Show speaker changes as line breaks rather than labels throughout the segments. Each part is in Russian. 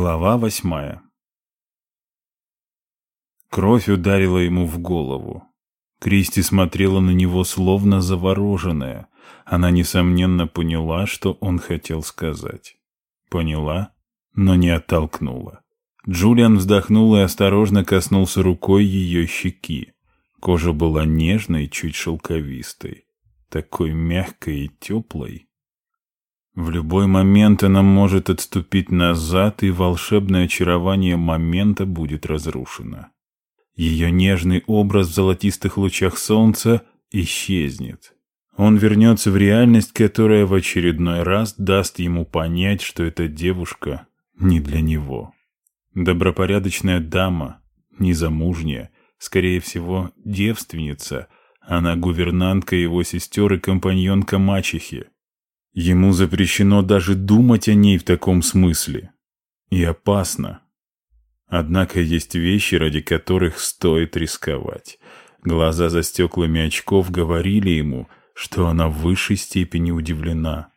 Глава восьмая Кровь ударила ему в голову. Кристи смотрела на него словно завороженная. Она, несомненно, поняла, что он хотел сказать. Поняла, но не оттолкнула. Джулиан вздохнул и осторожно коснулся рукой ее щеки. Кожа была нежной, чуть шелковистой, такой мягкой и теплой. В любой момент она может отступить назад, и волшебное очарование момента будет разрушено. Ее нежный образ в золотистых лучах солнца исчезнет. Он вернется в реальность, которая в очередной раз даст ему понять, что эта девушка не для него. Добропорядочная дама, незамужняя, скорее всего, девственница, она гувернантка его сестер и компаньонка мачехи. Ему запрещено даже думать о ней в таком смысле. И опасно. Однако есть вещи, ради которых стоит рисковать. Глаза за стеклами очков говорили ему, что она в высшей степени удивлена.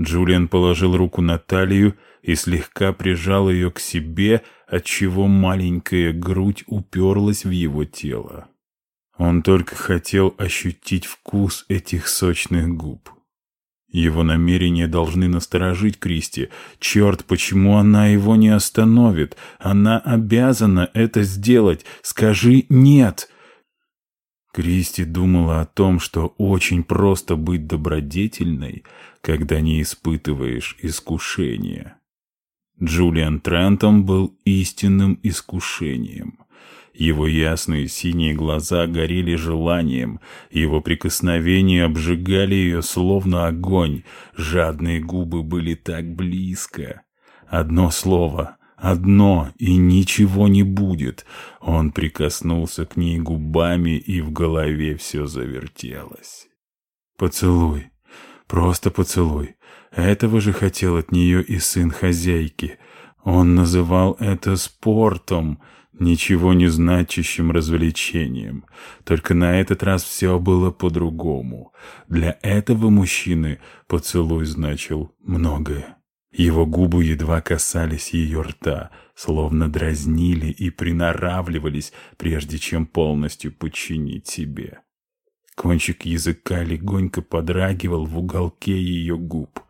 Джулиан положил руку на талию и слегка прижал ее к себе, отчего маленькая грудь уперлась в его тело. Он только хотел ощутить вкус этих сочных губ. Его намерения должны насторожить Кристи. Черт, почему она его не остановит? Она обязана это сделать. Скажи «нет». Кристи думала о том, что очень просто быть добродетельной, когда не испытываешь искушения. Джулиан Трентом был истинным искушением. Его ясные синие глаза горели желанием, его прикосновения обжигали ее словно огонь, жадные губы были так близко. Одно слово, одно, и ничего не будет. Он прикоснулся к ней губами, и в голове все завертелось. «Поцелуй, просто поцелуй. Этого же хотел от нее и сын хозяйки. Он называл это спортом» ничего не значащим развлечением. Только на этот раз все было по-другому. Для этого мужчины поцелуй значил многое. Его губы едва касались ее рта, словно дразнили и приноравливались, прежде чем полностью подчинить себе. Кончик языка легонько подрагивал в уголке ее губ.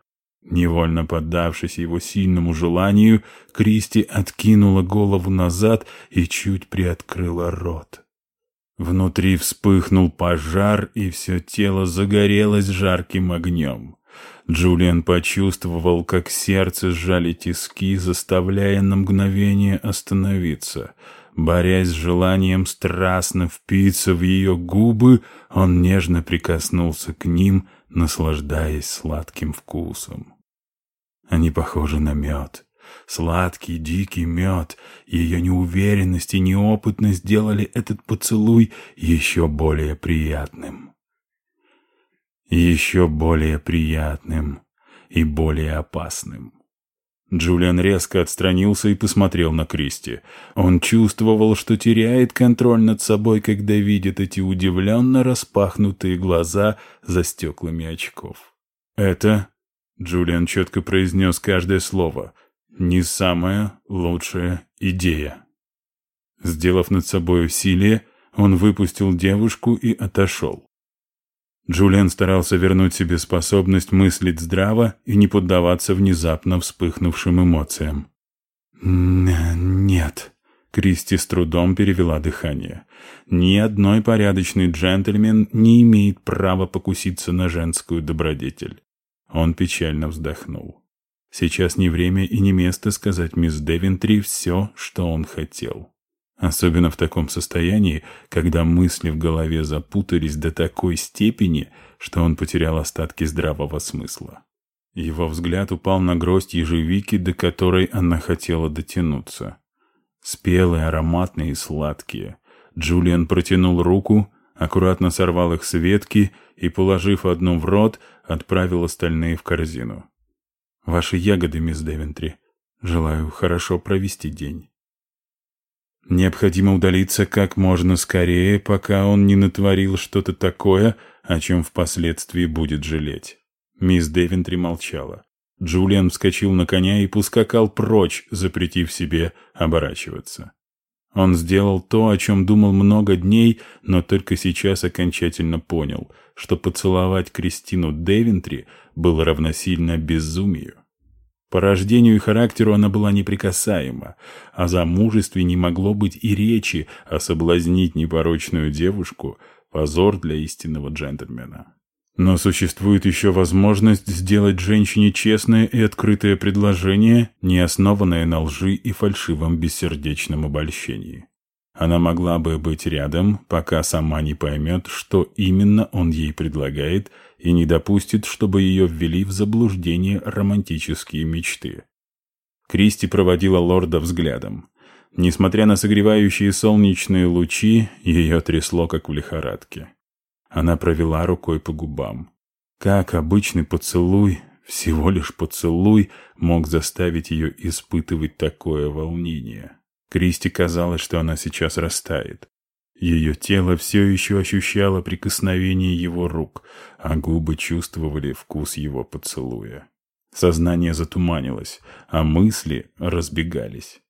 Невольно поддавшись его сильному желанию, Кристи откинула голову назад и чуть приоткрыла рот. Внутри вспыхнул пожар, и все тело загорелось жарким огнем. Джулиан почувствовал, как сердце сжали тиски, заставляя на мгновение остановиться. Борясь с желанием страстно впиться в ее губы, он нежно прикоснулся к ним, наслаждаясь сладким вкусом. Они похожи на мед. Сладкий, дикий мед. Ее неуверенность и неопытность сделали этот поцелуй еще более приятным. Еще более приятным и более опасным. Джулиан резко отстранился и посмотрел на Кристи. Он чувствовал, что теряет контроль над собой, когда видит эти удивленно распахнутые глаза за стеклами очков. «Это...» — Джулиан четко произнес каждое слово. «Не самая лучшая идея». Сделав над собой усилие, он выпустил девушку и отошел. Джулиан старался вернуть себе способность мыслить здраво и не поддаваться внезапно вспыхнувшим эмоциям. «Нет», — Кристи с трудом перевела дыхание. «Ни одной порядочный джентльмен не имеет права покуситься на женскую добродетель». Он печально вздохнул. Сейчас не время и не место сказать мисс Девентри все, что он хотел. Особенно в таком состоянии, когда мысли в голове запутались до такой степени, что он потерял остатки здравого смысла. Его взгляд упал на гроздь ежевики, до которой она хотела дотянуться. Спелые, ароматные и сладкие. Джулиан протянул руку, аккуратно сорвал их с ветки и, положив одну в рот, отправил остальные в корзину. «Ваши ягоды, мисс Девентри. Желаю хорошо провести день». Необходимо удалиться как можно скорее, пока он не натворил что-то такое, о чем впоследствии будет жалеть. Мисс Девентри молчала. Джулиан вскочил на коня и пускакал прочь, запретив себе оборачиваться. Он сделал то, о чем думал много дней, но только сейчас окончательно понял, что поцеловать Кристину Девентри было равносильно безумию. По рождению и характеру она была неприкасаема, а за мужестве не могло быть и речи, а соблазнить непорочную девушку — позор для истинного джентльмена. Но существует еще возможность сделать женщине честное и открытое предложение, не основанное на лжи и фальшивом бессердечном обольщении. Она могла бы быть рядом, пока сама не поймет, что именно он ей предлагает, и не допустит, чтобы ее ввели в заблуждение романтические мечты. Кристи проводила лорда взглядом. Несмотря на согревающие солнечные лучи, ее трясло, как в лихорадке. Она провела рукой по губам. Как обычный поцелуй, всего лишь поцелуй, мог заставить ее испытывать такое волнение. Кристи казалось, что она сейчас растает. Ее тело все еще ощущало прикосновение его рук, а губы чувствовали вкус его поцелуя. Сознание затуманилось, а мысли разбегались.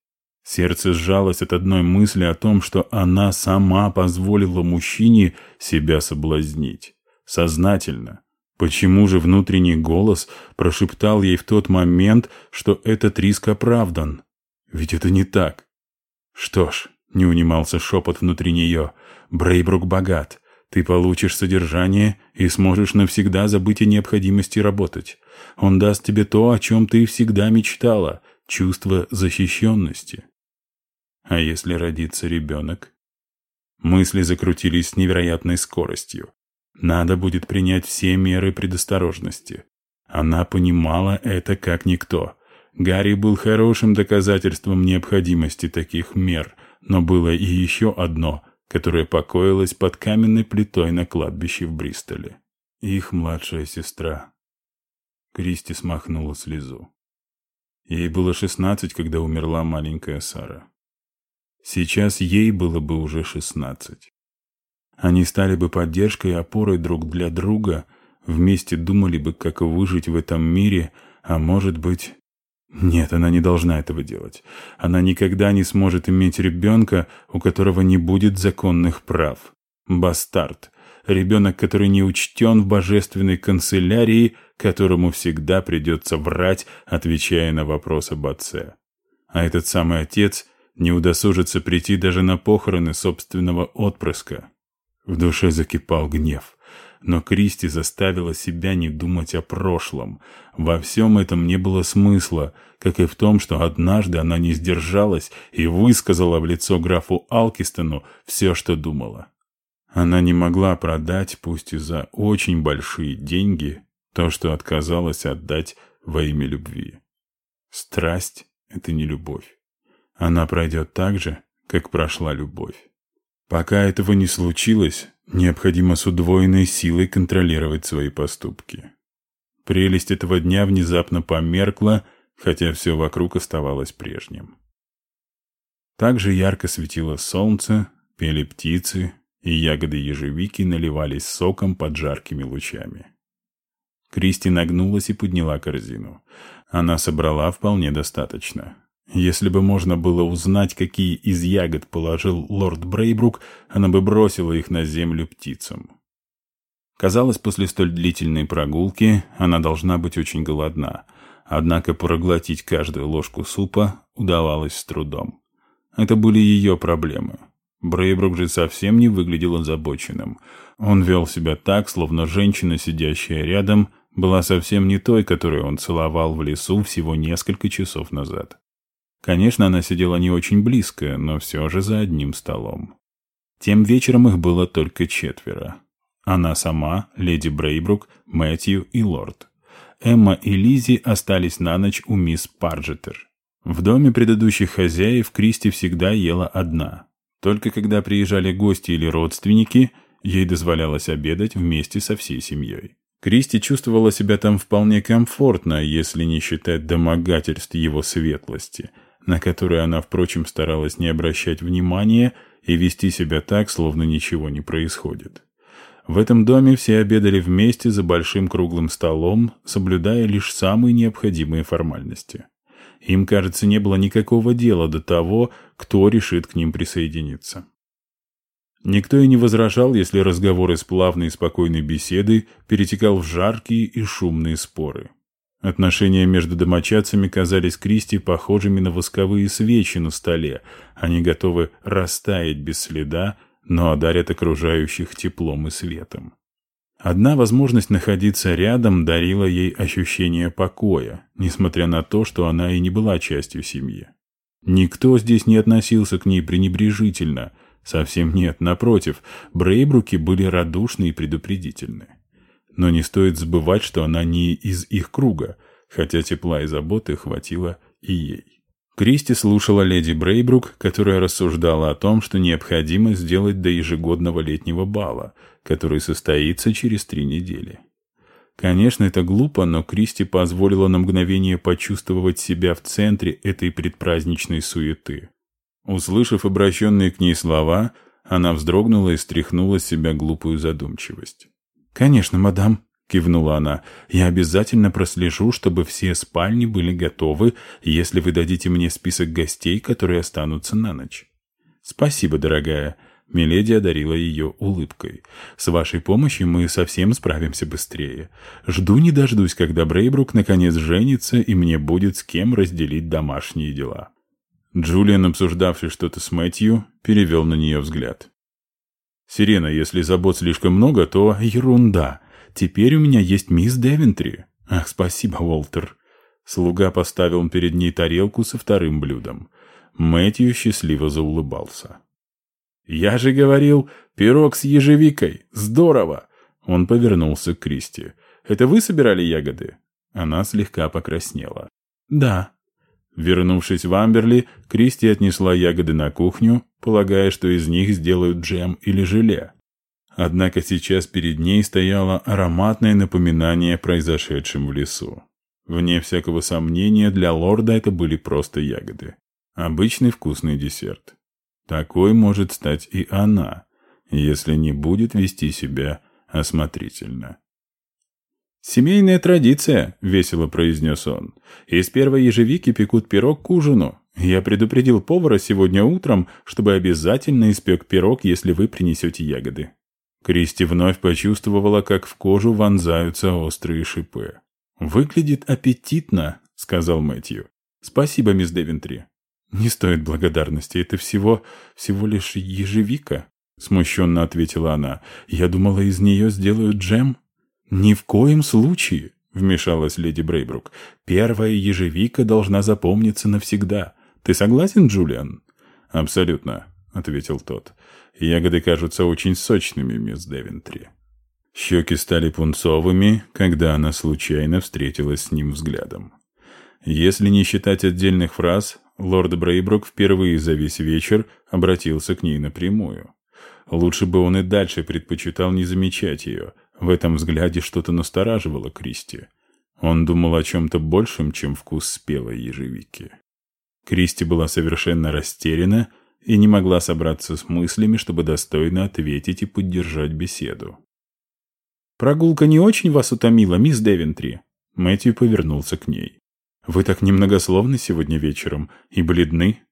Сердце сжалось от одной мысли о том, что она сама позволила мужчине себя соблазнить. Сознательно. Почему же внутренний голос прошептал ей в тот момент, что этот риск оправдан? Ведь это не так. Что ж, не унимался шепот внутри нее, Брейбрук богат. Ты получишь содержание и сможешь навсегда забыть о необходимости работать. Он даст тебе то, о чем ты всегда мечтала — чувство защищенности. А если родится ребенок? Мысли закрутились с невероятной скоростью. Надо будет принять все меры предосторожности. Она понимала это как никто. Гарри был хорошим доказательством необходимости таких мер, но было и еще одно, которое покоилось под каменной плитой на кладбище в Бристоле. Их младшая сестра. Кристи смахнула слезу. Ей было шестнадцать, когда умерла маленькая Сара. Сейчас ей было бы уже шестнадцать. Они стали бы поддержкой и опорой друг для друга, вместе думали бы, как выжить в этом мире, а может быть... Нет, она не должна этого делать. Она никогда не сможет иметь ребенка, у которого не будет законных прав. Бастард. Ребенок, который не учтен в божественной канцелярии, которому всегда придется врать, отвечая на вопрос об отце. А этот самый отец не удосужится прийти даже на похороны собственного отпрыска. В душе закипал гнев. Но Кристи заставила себя не думать о прошлом. Во всем этом не было смысла, как и в том, что однажды она не сдержалась и высказала в лицо графу Алкистону все, что думала. Она не могла продать, пусть и за очень большие деньги, то, что отказалась отдать во имя любви. Страсть — это не любовь она пройдет так же, как прошла любовь. Пока этого не случилось, необходимо с удвоенной силой контролировать свои поступки. Прелесть этого дня внезапно померкла, хотя все вокруг оставалось прежним. Также ярко светило солнце, пели птицы, и ягоды ежевики наливались соком под жаркими лучами. Кристи нагнулась и подняла корзину. Она собрала вполне достаточно. Если бы можно было узнать, какие из ягод положил лорд Брейбрук, она бы бросила их на землю птицам. Казалось, после столь длительной прогулки она должна быть очень голодна, однако проглотить каждую ложку супа удавалось с трудом. Это были ее проблемы. Брейбрук же совсем не выглядел озабоченным. Он вел себя так, словно женщина, сидящая рядом, была совсем не той, которую он целовал в лесу всего несколько часов назад. Конечно, она сидела не очень близко, но все же за одним столом. Тем вечером их было только четверо. Она сама, леди Брейбрук, Мэтью и лорд. Эмма и Лизи остались на ночь у мисс Парджетер. В доме предыдущих хозяев Кристи всегда ела одна. Только когда приезжали гости или родственники, ей дозволялось обедать вместе со всей семьей. Кристи чувствовала себя там вполне комфортно, если не считать домогательств его светлости – на которые она, впрочем, старалась не обращать внимания и вести себя так, словно ничего не происходит. В этом доме все обедали вместе за большим круглым столом, соблюдая лишь самые необходимые формальности. Им, кажется, не было никакого дела до того, кто решит к ним присоединиться. Никто и не возражал, если разговор из плавной и спокойной беседы перетекал в жаркие и шумные споры. Отношения между домочадцами казались Кристи похожими на восковые свечи на столе. Они готовы растаять без следа, но одарят окружающих теплом и светом. Одна возможность находиться рядом дарила ей ощущение покоя, несмотря на то, что она и не была частью семьи. Никто здесь не относился к ней пренебрежительно. Совсем нет, напротив, Брейбруки были радушны и предупредительны. Но не стоит забывать, что она не из их круга, хотя тепла и заботы хватило и ей. Кристи слушала леди Брейбрук, которая рассуждала о том, что необходимо сделать до ежегодного летнего бала, который состоится через три недели. Конечно, это глупо, но Кристи позволила на мгновение почувствовать себя в центре этой предпраздничной суеты. Услышав обращенные к ней слова, она вздрогнула и стряхнула с себя глупую задумчивость. «Конечно, мадам», — кивнула она, — «я обязательно прослежу, чтобы все спальни были готовы, если вы дадите мне список гостей, которые останутся на ночь». «Спасибо, дорогая». Миледи одарила ее улыбкой. «С вашей помощью мы совсем справимся быстрее. Жду не дождусь, когда Брейбрук наконец женится, и мне будет с кем разделить домашние дела». Джулиан, обсуждавший что-то с Мэтью, перевел на нее взгляд. «Сирена, если забот слишком много, то ерунда. Теперь у меня есть мисс Девентри. Ах, спасибо, Уолтер. Слуга поставил перед ней тарелку со вторым блюдом. Мэтью счастливо заулыбался. «Я же говорил, пирог с ежевикой! Здорово!» Он повернулся к Кристи. «Это вы собирали ягоды?» Она слегка покраснела. «Да». Вернувшись в Амберли, Кристи отнесла ягоды на кухню, полагая, что из них сделают джем или желе. Однако сейчас перед ней стояло ароматное напоминание о произошедшем в лесу. Вне всякого сомнения, для лорда это были просто ягоды. Обычный вкусный десерт. Такой может стать и она, если не будет вести себя осмотрительно. «Семейная традиция», — весело произнес он. «Из первой ежевики пекут пирог к ужину. Я предупредил повара сегодня утром, чтобы обязательно испек пирог, если вы принесете ягоды». Кристи вновь почувствовала, как в кожу вонзаются острые шипы. «Выглядит аппетитно», — сказал Мэтью. «Спасибо, мисс Девентри». «Не стоит благодарности, это всего... всего лишь ежевика», — смущенно ответила она. «Я думала, из нее сделают джем». «Ни в коем случае», — вмешалась леди Брейбрук. «Первая ежевика должна запомниться навсегда. Ты согласен, Джулиан?» «Абсолютно», — ответил тот. Ягоды кажутся очень сочными, мисс Девентри. Щеки стали пунцовыми, когда она случайно встретилась с ним взглядом. Если не считать отдельных фраз, лорд Брейбрук впервые за весь вечер обратился к ней напрямую. Лучше бы он и дальше предпочитал не замечать ее. В этом взгляде что-то настораживало Кристи. Он думал о чем-то большем, чем вкус спелой ежевики. Кристи была совершенно растеряна и не могла собраться с мыслями, чтобы достойно ответить и поддержать беседу. «Прогулка не очень вас утомила, мисс Девентри?» Мэтью повернулся к ней. «Вы так немногословны сегодня вечером и бледны?»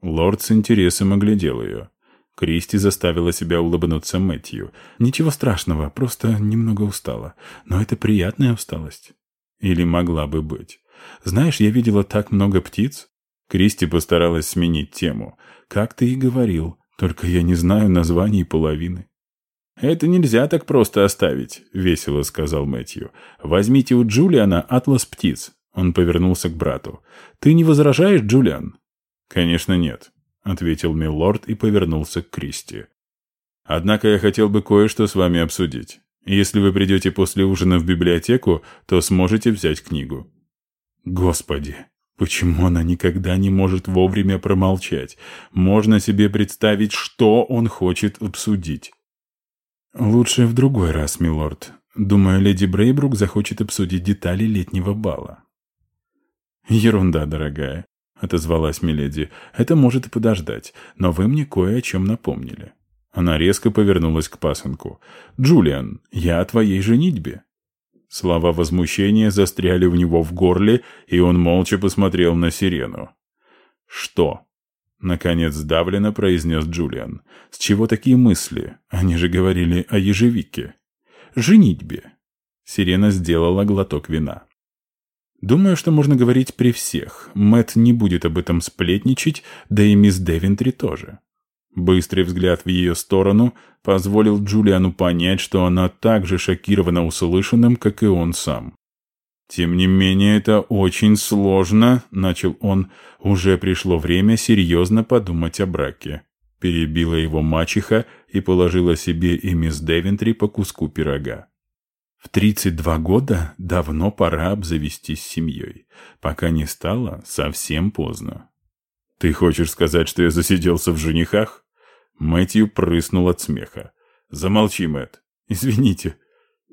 Лорд с интересом оглядел ее. Кристи заставила себя улыбнуться Мэтью. «Ничего страшного, просто немного устала. Но это приятная усталость». Или могла бы быть. «Знаешь, я видела так много птиц». Кристи постаралась сменить тему. «Как ты и говорил, только я не знаю названий половины». «Это нельзя так просто оставить», — весело сказал Мэтью. «Возьмите у Джулиана атлас птиц». Он повернулся к брату. «Ты не возражаешь, Джулиан?» «Конечно нет», — ответил милорд и повернулся к Кристи. «Однако я хотел бы кое-что с вами обсудить. Если вы придете после ужина в библиотеку, то сможете взять книгу». «Господи!» Почему она никогда не может вовремя промолчать? Можно себе представить, что он хочет обсудить. Лучше в другой раз, милорд. Думаю, леди Брейбрук захочет обсудить детали летнего бала. Ерунда, дорогая, отозвалась миледи. Это может и подождать, но вы мне кое о чем напомнили. Она резко повернулась к пасынку. «Джулиан, я о твоей женитьбе». Слова возмущения застряли у него в горле, и он молча посмотрел на сирену. «Что?» — наконец сдавленно произнес Джулиан. «С чего такие мысли? Они же говорили о ежевике». «Женитьбе». Сирена сделала глоток вина. «Думаю, что можно говорить при всех. Мэт не будет об этом сплетничать, да и мисс Девентри тоже». Быстрый взгляд в ее сторону позволил Джулиану понять, что она так же шокирована услышанным, как и он сам. «Тем не менее, это очень сложно», — начал он. «Уже пришло время серьезно подумать о браке». Перебила его мачеха и положила себе и мисс Девентри по куску пирога. В 32 года давно пора обзавестись семьей, пока не стало совсем поздно. «Ты хочешь сказать, что я засиделся в женихах?» Мэтью прыснул от смеха. «Замолчи, Мэтт. Извините.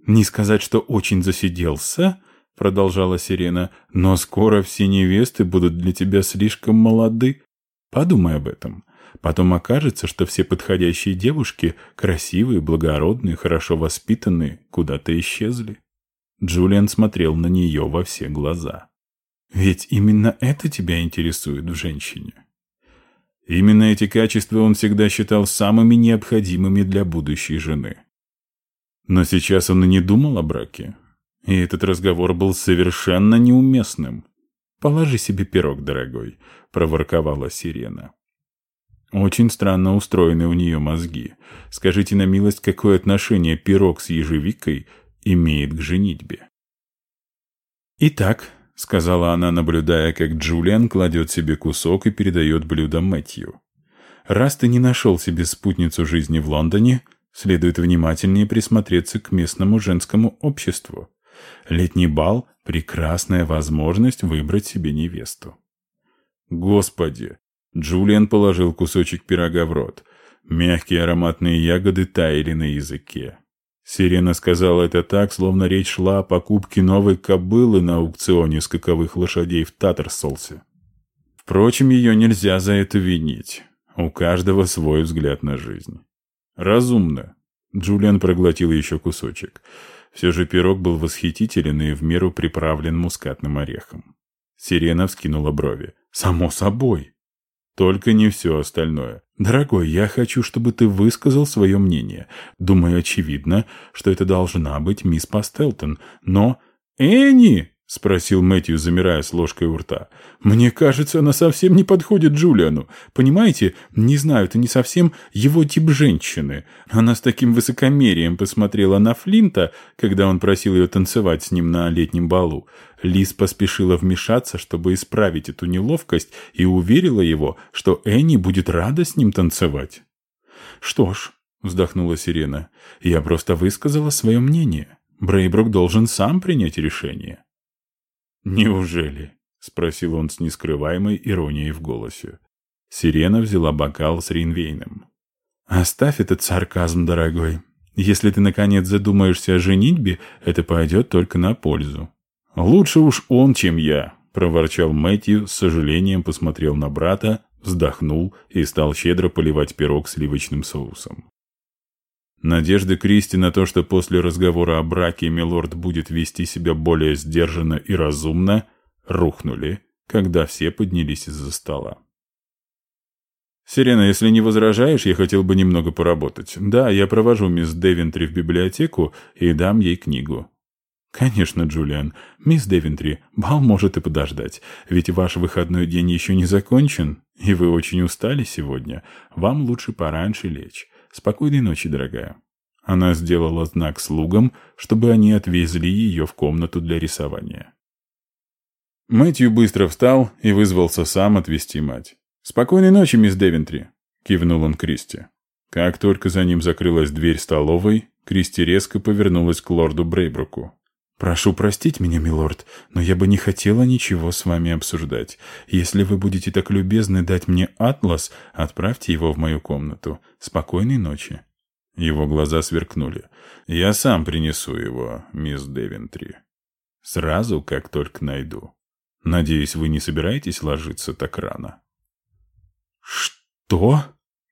Не сказать, что очень засиделся, — продолжала Сирена, — но скоро все невесты будут для тебя слишком молоды. Подумай об этом. Потом окажется, что все подходящие девушки, красивые, благородные, хорошо воспитанные, куда-то исчезли. Джулиан смотрел на нее во все глаза. «Ведь именно это тебя интересует в женщине?» Именно эти качества он всегда считал самыми необходимыми для будущей жены. Но сейчас он и не думал о браке. И этот разговор был совершенно неуместным. «Положи себе пирог, дорогой», — проворковала сирена. Очень странно устроены у нее мозги. Скажите на милость, какое отношение пирог с ежевикой имеет к женитьбе? Итак, — сказала она, наблюдая, как Джулиан кладет себе кусок и передает блюдо Мэтью. «Раз ты не нашел себе спутницу жизни в Лондоне, следует внимательнее присмотреться к местному женскому обществу. Летний бал — прекрасная возможность выбрать себе невесту». «Господи!» — Джулиан положил кусочек пирога в рот. Мягкие ароматные ягоды таяли на языке. Сирена сказала это так, словно речь шла о покупке новой кобылы на аукционе скаковых лошадей в Татарсолсе. Впрочем, ее нельзя за это винить. У каждого свой взгляд на жизнь. Разумно. Джулиан проглотил еще кусочек. Все же пирог был восхитителен и в меру приправлен мускатным орехом. Сирена вскинула брови. «Само собой!» Только не все остальное. Дорогой, я хочу, чтобы ты высказал свое мнение. Думаю, очевидно, что это должна быть мисс Пастелтон. Но... Энни! — спросил Мэтью, замирая с ложкой у рта. «Мне кажется, она совсем не подходит Джулиану. Понимаете, не знаю, это не совсем его тип женщины. Она с таким высокомерием посмотрела на Флинта, когда он просил ее танцевать с ним на летнем балу. Лиз поспешила вмешаться, чтобы исправить эту неловкость, и уверила его, что Энни будет рада с ним танцевать». «Что ж», — вздохнула Сирена, — «я просто высказала свое мнение. Брейбрук должен сам принять решение». «Неужели?» — спросил он с нескрываемой иронией в голосе. Сирена взяла бокал с Ринвейном. «Оставь этот сарказм, дорогой. Если ты, наконец, задумаешься о женитьбе, это пойдет только на пользу». «Лучше уж он, чем я», — проворчал Мэтью, с сожалением посмотрел на брата, вздохнул и стал щедро поливать пирог сливочным соусом. Надежды Кристи на то, что после разговора о браке Милорд будет вести себя более сдержанно и разумно, рухнули, когда все поднялись из-за стола. «Сирена, если не возражаешь, я хотел бы немного поработать. Да, я провожу мисс Девентри в библиотеку и дам ей книгу». «Конечно, Джулиан. Мисс Девентри, бал может и подождать, ведь ваш выходной день еще не закончен, и вы очень устали сегодня. Вам лучше пораньше лечь. «Спокойной ночи, дорогая». Она сделала знак слугам, чтобы они отвезли ее в комнату для рисования. Мэтью быстро встал и вызвался сам отвезти мать. «Спокойной ночи, мисс Девентри», — кивнул он Кристи. Как только за ним закрылась дверь столовой, Кристи резко повернулась к лорду Брейбруку. «Прошу простить меня, милорд, но я бы не хотела ничего с вами обсуждать. Если вы будете так любезны дать мне атлас, отправьте его в мою комнату. Спокойной ночи». Его глаза сверкнули. «Я сам принесу его, мисс Девентри. Сразу, как только найду. Надеюсь, вы не собираетесь ложиться так рано?» «Что?»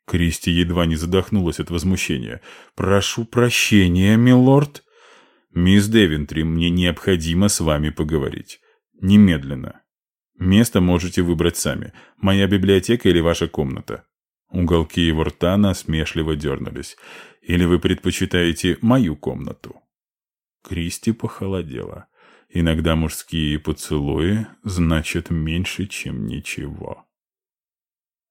Кристи едва не задохнулась от возмущения. «Прошу прощения, милорд!» «Мисс Девентри, мне необходимо с вами поговорить. Немедленно. Место можете выбрать сами. Моя библиотека или ваша комната?» Уголки его рта насмешливо дернулись. «Или вы предпочитаете мою комнату?» Кристи похолодела. Иногда мужские поцелуи значат меньше, чем ничего.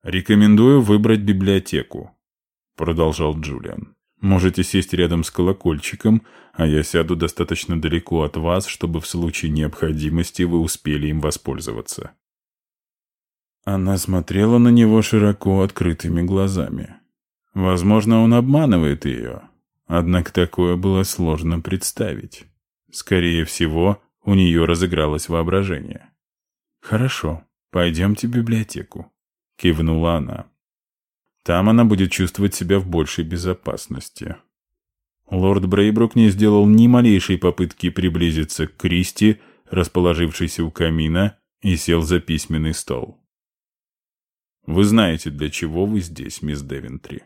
«Рекомендую выбрать библиотеку», — продолжал Джулиан. «Можете сесть рядом с колокольчиком, а я сяду достаточно далеко от вас, чтобы в случае необходимости вы успели им воспользоваться». Она смотрела на него широко открытыми глазами. Возможно, он обманывает ее, однако такое было сложно представить. Скорее всего, у нее разыгралось воображение. «Хорошо, пойдемте в библиотеку», кивнула она. Там она будет чувствовать себя в большей безопасности. Лорд Брейбрук не сделал ни малейшей попытки приблизиться к Кристи, расположившейся у камина, и сел за письменный стол. «Вы знаете, для чего вы здесь, мисс Девентри?»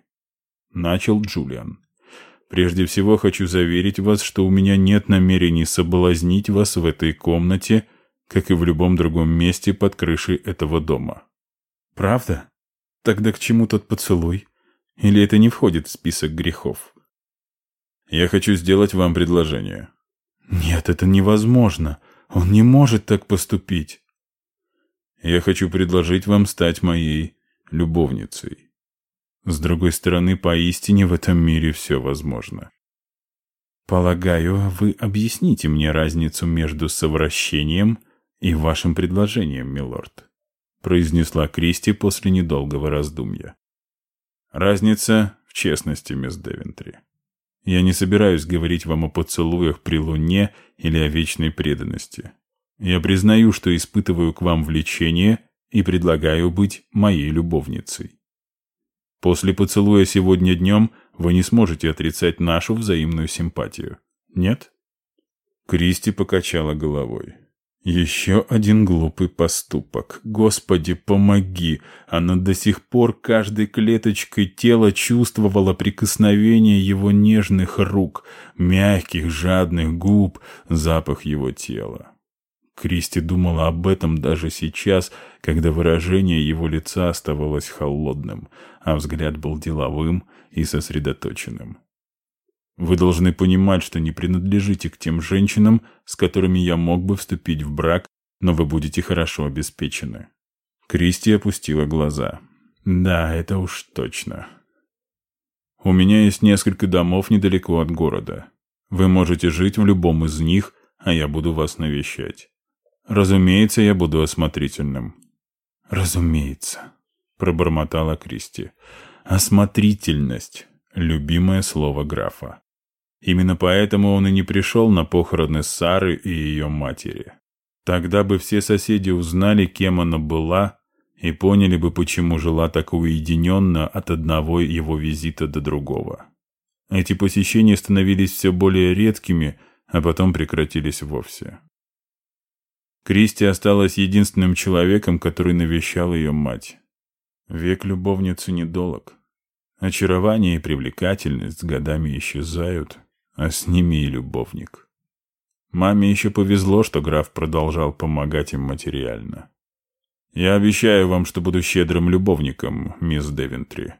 Начал Джулиан. «Прежде всего хочу заверить вас, что у меня нет намерений соблазнить вас в этой комнате, как и в любом другом месте под крышей этого дома. Правда? Тогда к чему тот поцелуй? Или это не входит в список грехов? Я хочу сделать вам предложение. Нет, это невозможно. Он не может так поступить. Я хочу предложить вам стать моей любовницей. С другой стороны, поистине в этом мире все возможно. Полагаю, вы объясните мне разницу между совращением и вашим предложением, милорд произнесла Кристи после недолгого раздумья. Разница в честности, мисс Девентри. Я не собираюсь говорить вам о поцелуях при луне или о вечной преданности. Я признаю, что испытываю к вам влечение и предлагаю быть моей любовницей. После поцелуя сегодня днем вы не сможете отрицать нашу взаимную симпатию. Нет? Кристи покачала головой. Еще один глупый поступок. Господи, помоги! Она до сих пор каждой клеточкой тела чувствовала прикосновение его нежных рук, мягких, жадных губ, запах его тела. Кристи думала об этом даже сейчас, когда выражение его лица оставалось холодным, а взгляд был деловым и сосредоточенным. Вы должны понимать, что не принадлежите к тем женщинам, с которыми я мог бы вступить в брак, но вы будете хорошо обеспечены». Кристи опустила глаза. «Да, это уж точно. У меня есть несколько домов недалеко от города. Вы можете жить в любом из них, а я буду вас навещать. Разумеется, я буду осмотрительным». «Разумеется», — пробормотала Кристи. «Осмотрительность» — любимое слово графа. Именно поэтому он и не пришел на похороны Сары и ее матери. Тогда бы все соседи узнали, кем она была, и поняли бы, почему жила так уединенно от одного его визита до другого. Эти посещения становились все более редкими, а потом прекратились вовсе. Кристи осталась единственным человеком, который навещал ее мать. Век любовницы недолог. Очарование и привлекательность с годами исчезают, а с ними и любовник. Маме еще повезло, что граф продолжал помогать им материально. Я обещаю вам, что буду щедрым любовником, мисс Девентри.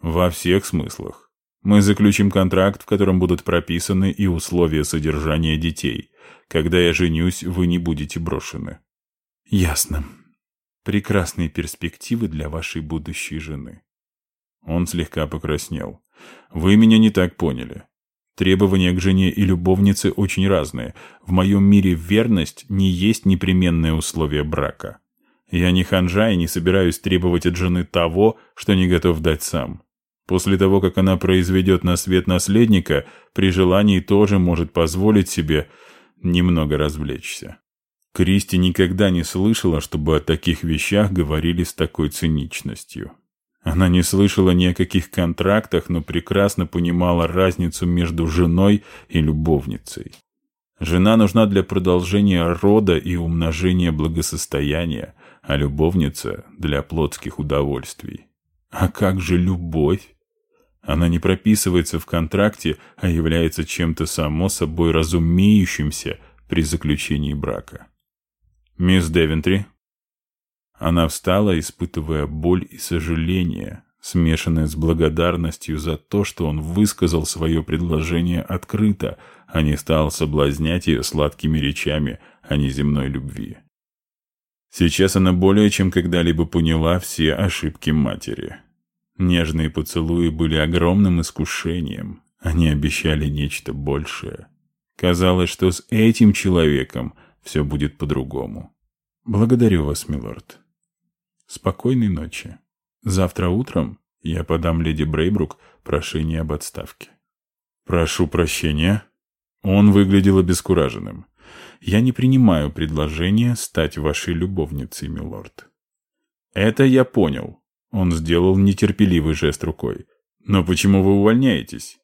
Во всех смыслах. Мы заключим контракт, в котором будут прописаны и условия содержания детей. Когда я женюсь, вы не будете брошены. Ясно. Прекрасные перспективы для вашей будущей жены. Он слегка покраснел. Вы меня не так поняли. Требования к жене и любовнице очень разные. В моем мире верность не есть непременное условие брака. Я не ханжа и не собираюсь требовать от жены того, что не готов дать сам. После того, как она произведет на свет наследника, при желании тоже может позволить себе немного развлечься. Кристи никогда не слышала, чтобы о таких вещах говорили с такой циничностью. Она не слышала ни о каких контрактах, но прекрасно понимала разницу между женой и любовницей. Жена нужна для продолжения рода и умножения благосостояния, а любовница — для плотских удовольствий. А как же любовь? Она не прописывается в контракте, а является чем-то само собой разумеющимся при заключении брака. «Мисс Девентри?» Она встала, испытывая боль и сожаление, смешанное с благодарностью за то, что он высказал свое предложение открыто, а не стал соблазнять ее сладкими речами о неземной любви. Сейчас она более чем когда-либо поняла все ошибки матери. Нежные поцелуи были огромным искушением. Они обещали нечто большее. Казалось, что с этим человеком все будет по-другому. Благодарю вас, милорд. Спокойной ночи. Завтра утром я подам леди Брейбрук прошение об отставке. Прошу прощения. Он выглядел обескураженным. Я не принимаю предложение стать вашей любовницей, милорд. Это я понял, он сделал нетерпеливый жест рукой. «Но почему вы увольняетесь?»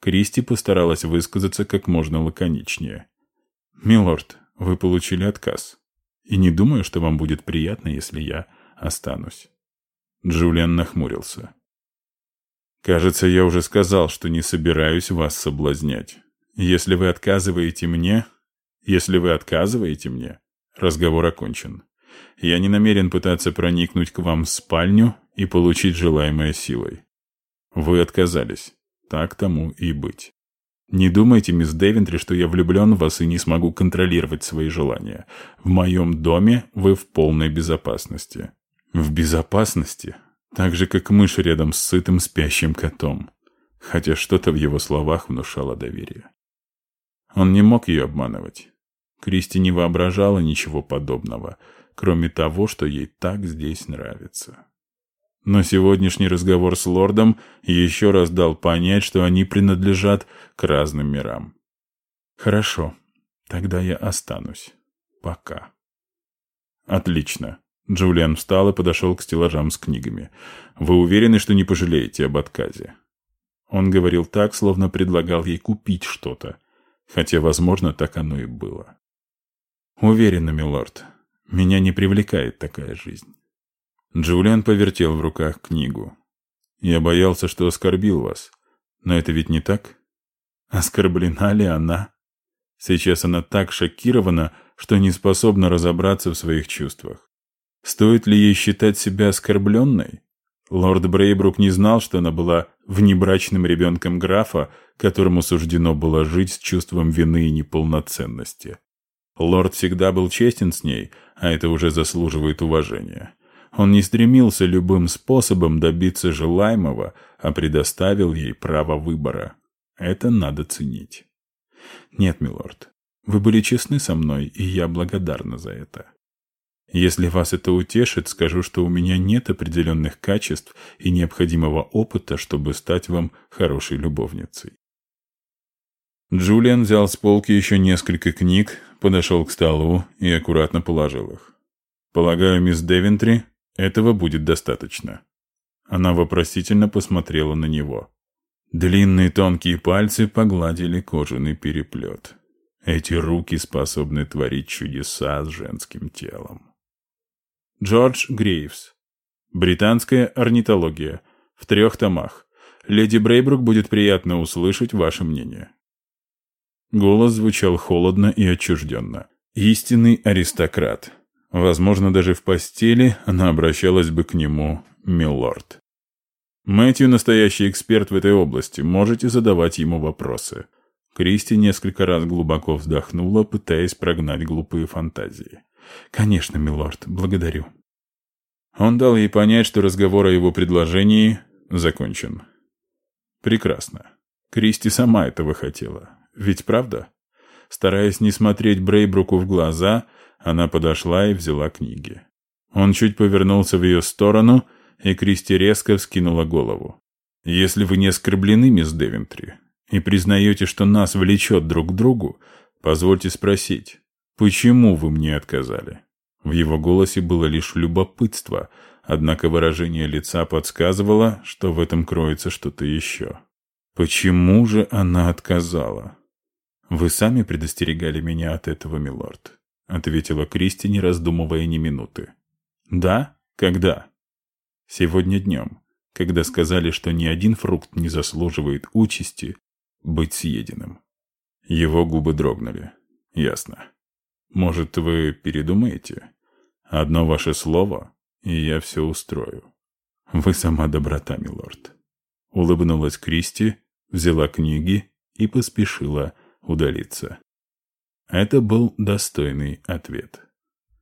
Кристи постаралась высказаться как можно лаконичнее. «Милорд, вы получили отказ. И не думаю, что вам будет приятно, если я останусь». Джулиан нахмурился. «Кажется, я уже сказал, что не собираюсь вас соблазнять. Если вы отказываете мне... Если вы отказываете мне, разговор окончен. Я не намерен пытаться проникнуть к вам в спальню и получить желаемое силой. Вы отказались. Так тому и быть. Не думайте, мисс Девентри, что я влюблен в вас и не смогу контролировать свои желания. В моем доме вы в полной безопасности. В безопасности? Так же, как мышь рядом с сытым спящим котом. Хотя что-то в его словах внушало доверие. Он не мог ее обманывать. Кристи не воображала ничего подобного – кроме того, что ей так здесь нравится. Но сегодняшний разговор с лордом еще раз дал понять, что они принадлежат к разным мирам. Хорошо, тогда я останусь. Пока. Отлично. Джулиан встал и подошел к стеллажам с книгами. Вы уверены, что не пожалеете об отказе? Он говорил так, словно предлагал ей купить что-то, хотя, возможно, так оно и было. Уверена, милорд, меня не привлекает такая жизнь. Джулиан повертел в руках книгу. Я боялся, что оскорбил вас. Но это ведь не так? Оскорблена ли она? Сейчас она так шокирована, что не способна разобраться в своих чувствах. Стоит ли ей считать себя оскорбленной? Лорд Брейбрук не знал, что она была внебрачным ребенком графа, которому суждено было жить с чувством вины и неполноценности. Лорд всегда был честен с ней, а это уже заслуживает уважения. Он не стремился любым способом добиться желаемого, а предоставил ей право выбора. Это надо ценить. Нет, милорд, вы были честны со мной, и я благодарна за это. Если вас это утешит, скажу, что у меня нет определенных качеств и необходимого опыта, чтобы стать вам хорошей любовницей. Джулиан взял с полки еще несколько книг, подошел к столу и аккуратно положил их. «Полагаю, мисс Девентри, этого будет достаточно». Она вопросительно посмотрела на него. Длинные тонкие пальцы погладили кожаный переплет. Эти руки способны творить чудеса с женским телом. Джордж Грейвс. Британская орнитология. В трех томах. Леди Брейбрук будет приятно услышать ваше мнение. Голос звучал холодно и отчужденно. Истинный аристократ. Возможно, даже в постели она обращалась бы к нему «милорд». Мэтью настоящий эксперт в этой области, можете задавать ему вопросы. Кристи несколько раз глубоко вздохнула, пытаясь прогнать глупые фантазии. «Конечно, милорд, благодарю». Он дал ей понять, что разговор о его предложении закончен. «Прекрасно. Кристи сама этого хотела. Ведь правда? Стараясь не смотреть Брейбруку в глаза, она подошла и взяла книги. Он чуть повернулся в ее сторону, и Кристи резко вскинула голову. «Если вы не оскорблены, мисс Девентри, и признаете, что нас влечет друг к другу, позвольте спросить, почему вы мне отказали?» В его голосе было лишь любопытство, однако выражение лица подсказывало, что в этом кроется что-то еще. Почему же она отказала? «Вы сами предостерегали меня от этого, милорд», — ответила Кристи, не раздумывая ни минуты. «Да? Когда?» «Сегодня днем. когда сказали, что ни один фрукт не заслуживает участи быть съеденным. Его губы дрогнули. Ясно. Может, вы передумаете? Одно ваше слово, и я все устрою. Вы сама доброта, милорд. Улыбнулась Кристи, взяла книги и поспешила удалиться. Это был достойный ответ.